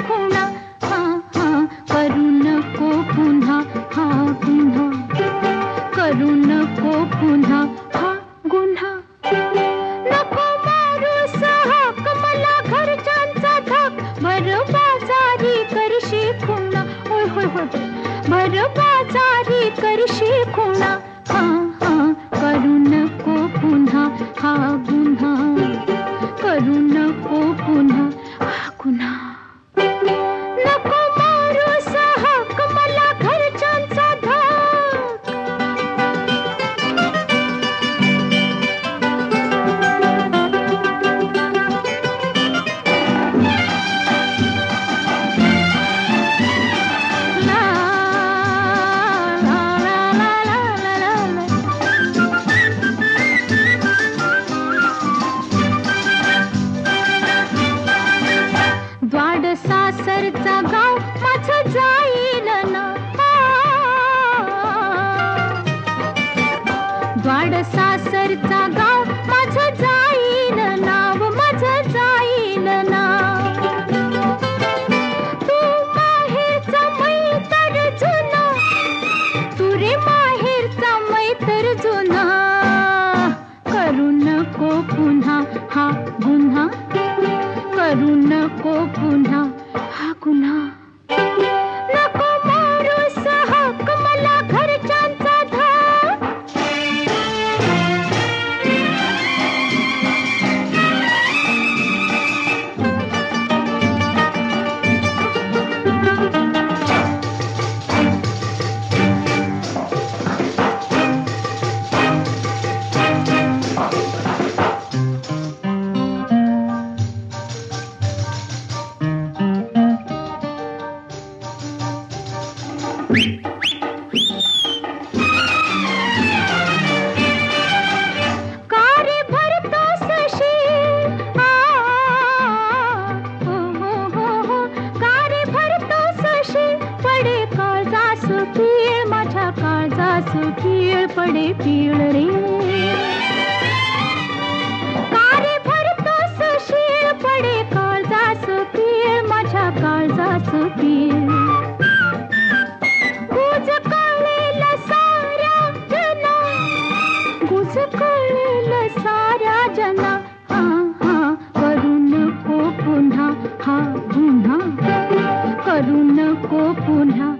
खुणा हा हा करू नको पुन्हा हा गुन्हा. करू नको पुन्हा हा गुन्हा. नको मारू सहक मला घरच्यांचा धाक. भर बाजारी करशी खुणा होय होय होय भर बाजारी सासरचा गाव माझं जाईल ना. द्वाड सासरचा गाव माझं जाईल नाव माझं जाईल ना. तू माहेरचा मैतर जुना. तू रे माहेरचा मैतर जुना. करू नको पुन्हा हा गुन्हा. करू नको पुन्हा पुन्हा पीळ माझ्या काळजास पीळ पडे पीळ रे। कारे भरतोस शीळ पडे काळजास पीळ माझ्या कळेल साऱ्या जना हा हा करू नको पुन्हा हा पुन्हा